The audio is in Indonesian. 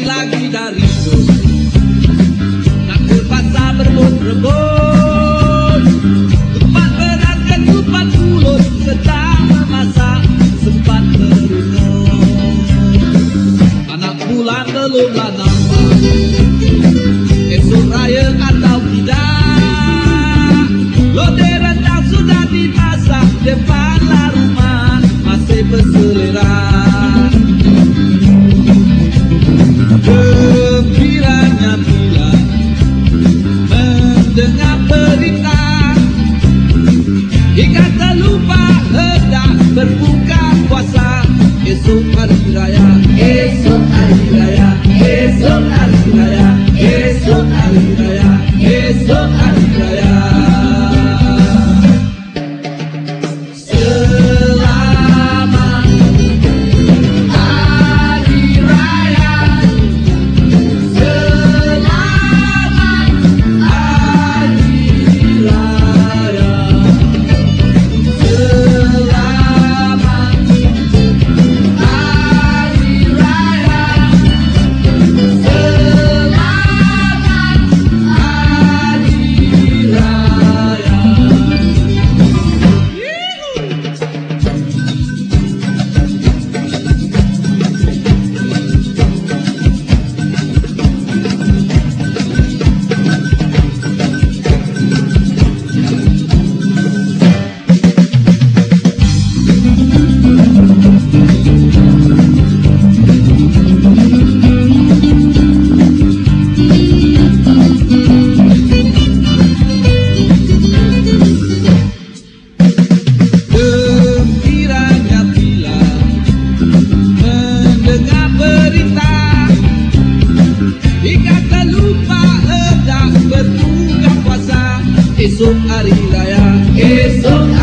lagi dari dulu Tak terpaksa berebut-rebut Tempat berat dan tempat mulut Sedang memasak sempat merunut Anak bulan belum lanang. allá. Eso